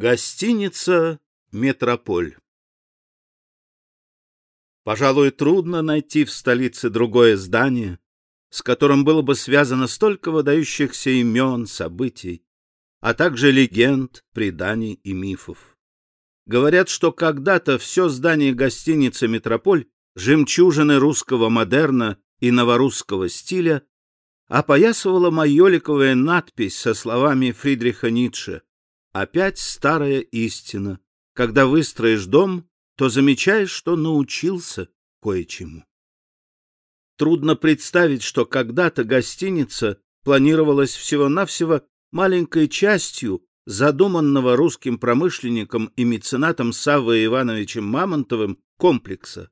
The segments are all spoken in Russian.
Гостиница «Метрополь». Пожалуй, трудно найти в столице другое здание, с которым было бы связано столько выдающихся имен, событий, а также легенд, преданий и мифов. Говорят, что когда-то все здание гостиницы «Метрополь» жемчужины русского модерна и новорусского стиля опоясывала майоликовая надпись со словами Фридриха Ницше «Опять старая истина. Когда выстроишь дом, то замечаешь, что научился кое-чему». Трудно представить, что когда-то гостиница планировалась всего-навсего маленькой частью задуманного русским промышленником и меценатом Саввой Ивановичем Мамонтовым комплекса.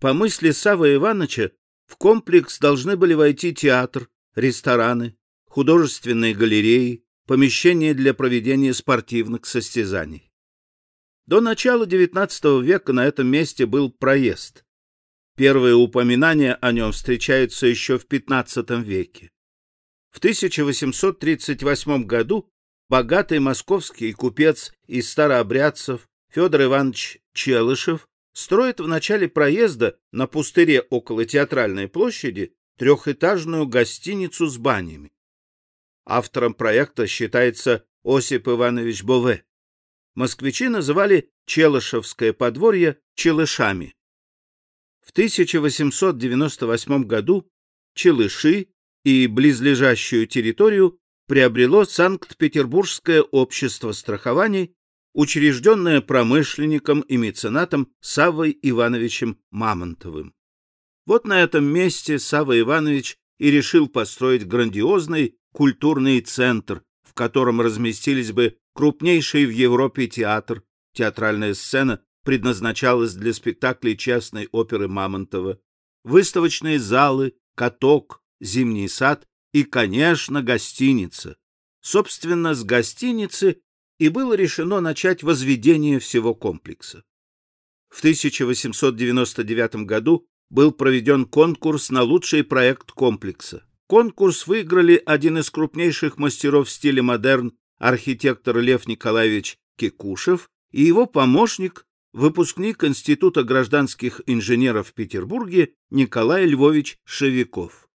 По мысли Саввы Ивановича, в комплекс должны были войти театр, рестораны, художественные галереи, помещения для проведения спортивных состязаний. До начала XIX века на этом месте был проезд. Первые упоминания о нем встречаются еще в XV веке. В 1838 году богатый московский купец из старообрядцев Федор Иванович Челышев строит в начале проезда на пустыре около театральной площади трехэтажную гостиницу с банями. Автором проекта считается Осип Иванович Бове. Москвичи называли Челышевское подворье Челышами. В 1898 году Челыши и близлежащую территорию приобрело Санкт-Петербургское общество страхований, учрежденное промышленником и меценатом Саввой Ивановичем Мамонтовым. Вот на этом месте Савва Иванович и решил построить грандиозный культурный центр, в котором разместились бы крупнейший в Европе театр, театральная сцена предназначалась для спектаклей частной оперы Мамонтова, выставочные залы, каток, зимний сад и, конечно, гостиница. Собственно, с гостиницы и было решено начать возведение всего комплекса. В 1899 году был проведен конкурс на лучший проект комплекса. Конкурс выиграли один из крупнейших мастеров в стиле модерн, архитектор Лев Николаевич Кекушев и его помощник, выпускник Института гражданских инженеров в Петербурге Николай Львович Шевиков.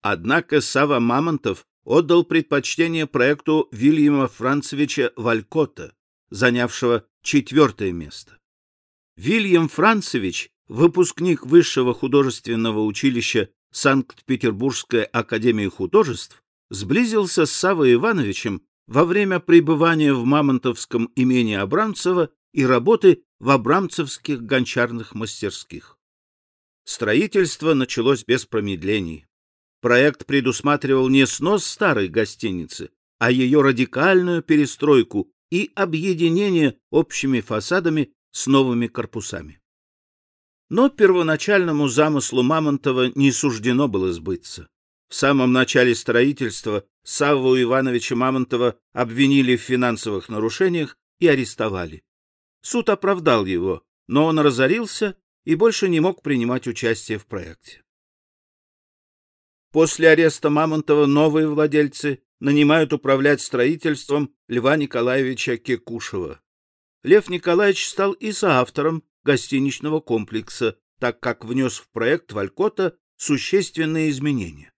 Однако Сава Мамонтов отдал предпочтение проекту Вильяма Францевича Валькота, занявшего четвертое место. Вильям Францевич, выпускник Высшего художественного училища Санкт-Петербургской академии художеств, сблизился с Савой Ивановичем во время пребывания в Мамонтовском имении Абрамцева и работы в абрамцевских гончарных мастерских. Строительство началось без промедлений. Проект предусматривал не снос старой гостиницы, а ее радикальную перестройку и объединение общими фасадами с новыми корпусами. Но первоначальному замыслу Мамонтова не суждено было сбыться. В самом начале строительства Савву Ивановича Мамонтова обвинили в финансовых нарушениях и арестовали. Суд оправдал его, но он разорился и больше не мог принимать участие в проекте. После ареста Мамонтова новые владельцы нанимают управлять строительством Льва Николаевича Кекушева. Лев Николаевич стал и соавтором гостиничного комплекса, так как внес в проект Валькота существенные изменения.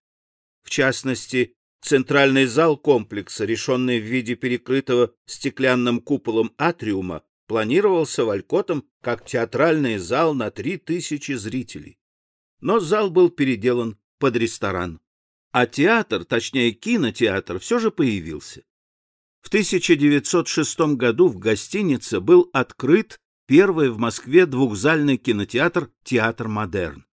В частности, центральный зал комплекса, решенный в виде перекрытого стеклянным куполом атриума, планировался Валькотом как театральный зал на 3000 зрителей. Но зал был переделан под ресторан. А театр, точнее кинотеатр, все же появился. В 1906 году в гостинице был открыт первый в Москве двухзальный кинотеатр «Театр Модерн».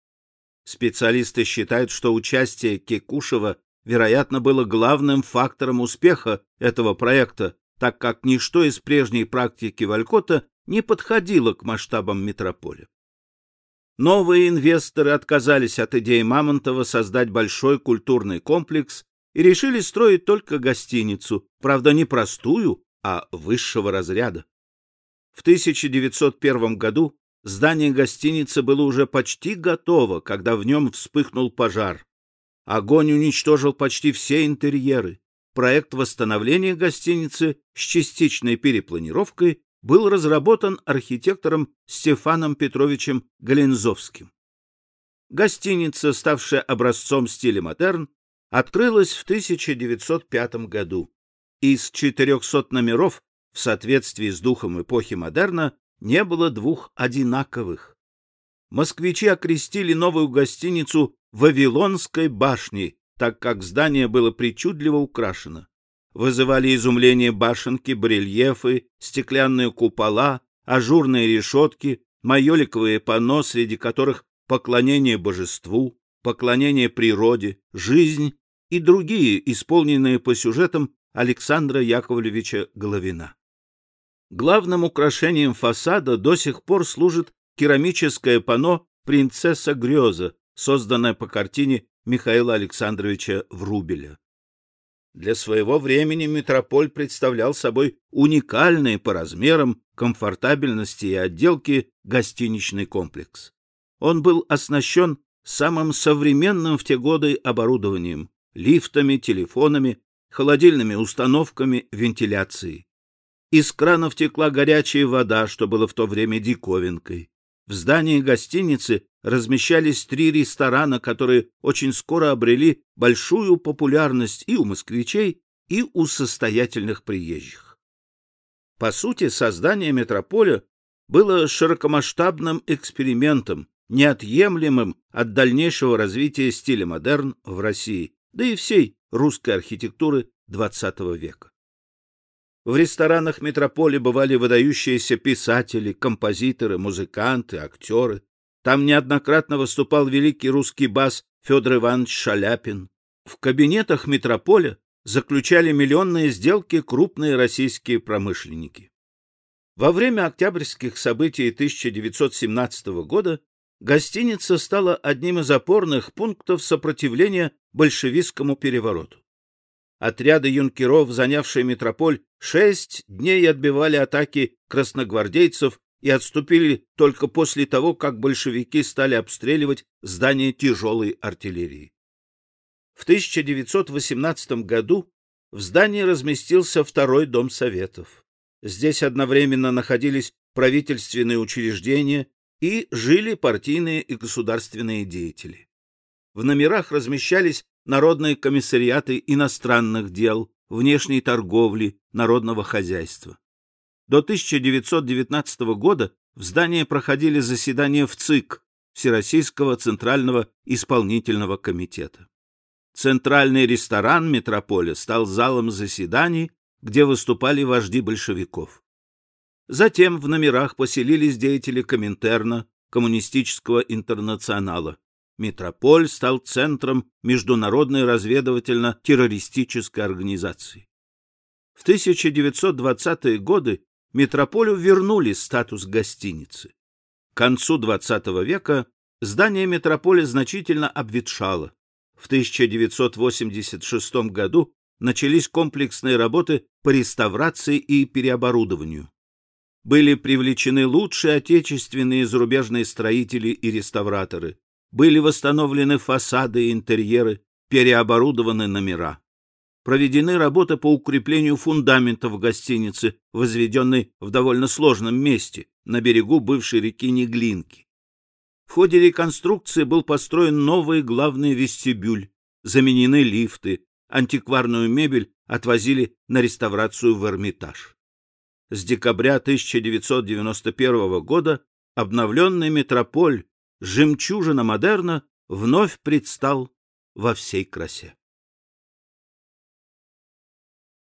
Специалисты считают, что участие Кекушева, вероятно, было главным фактором успеха этого проекта, так как ничто из прежней практики Валькота не подходило к масштабам метрополя. Новые инвесторы отказались от идеи Мамонтова создать большой культурный комплекс и решили строить только гостиницу, правда не простую, а высшего разряда. В 1901 году здание гостиницы было уже почти готово, когда в нем вспыхнул пожар. Огонь уничтожил почти все интерьеры. проект восстановления гостиницы с частичной перепланировкой был разработан архитектором Стефаном Петровичем Галензовским. Гостиница, ставшая образцом стиля модерн, открылась в 1905 году. Из 400 номеров в соответствии с духом эпохи модерна не было двух одинаковых. Москвичи окрестили новую гостиницу Вавилонской башней, так как здание было причудливо украшено. Вызывали изумление башенки, барельефы, стеклянные купола, ажурные решетки, майоликовые панно, среди которых поклонение божеству, поклонение природе, жизнь и другие, исполненные по сюжетам Александра Яковлевича Головина. Главным украшением фасада до сих пор служит керамическое панно «Принцесса Греза», созданное по картине Михаила Александровича Врубеля. Для своего времени метрополь представлял собой уникальный по размерам, комфортабельности и отделке гостиничный комплекс. Он был оснащен самым современным в те годы оборудованием, лифтами, телефонами, холодильными установками, вентиляцией. Из кранов текла горячая вода, что было в то время диковинкой. В здании гостиницы размещались три ресторана, которые очень скоро обрели большую популярность и у москвичей, и у состоятельных приезжих. По сути, создание метрополя было широкомасштабным экспериментом, неотъемлемым от дальнейшего развития стиля модерн в России, да и всей русской архитектуры XX века. В ресторанах метрополи бывали выдающиеся писатели, композиторы, музыканты, актеры. Там неоднократно выступал великий русский бас Федор Иванович Шаляпин. В кабинетах метрополя заключали миллионные сделки крупные российские промышленники. Во время октябрьских событий 1917 года гостиница стала одним из опорных пунктов сопротивления большевистскому перевороту. Отряды юнкеров, занявшие метрополь, шесть дней отбивали атаки красногвардейцев и отступили только после того, как большевики стали обстреливать здания тяжелой артиллерии. В 1918 году в здании разместился второй дом советов. Здесь одновременно находились правительственные учреждения и жили партийные и государственные деятели. В номерах размещались народные комиссариаты иностранных дел, внешней торговли, народного хозяйства. До 1919 года в здании проходили заседания в ЦИК, Всероссийского Центрального Исполнительного Комитета. Центральный ресторан метрополя стал залом заседаний, где выступали вожди большевиков. Затем в номерах поселились деятели Коминтерна, Коммунистического интернационала. Метрополь стал центром международной разведывательно-террористической организации. В 1920-е годы метрополю вернули статус гостиницы. К концу XX века здание метрополя значительно обветшало. В 1986 году начались комплексные работы по реставрации и переоборудованию. Были привлечены лучшие отечественные и зарубежные строители и реставраторы были восстановлены фасады и интерьеры, переоборудованы номера. Проведены работы по укреплению фундаментов гостиницы, возведенной в довольно сложном месте, на берегу бывшей реки Неглинки. В ходе реконструкции был построен новый главный вестибюль, заменены лифты, антикварную мебель отвозили на реставрацию в Эрмитаж. С декабря 1991 года обновленный метрополь жемчужина модерна вновь предстал во всей красе.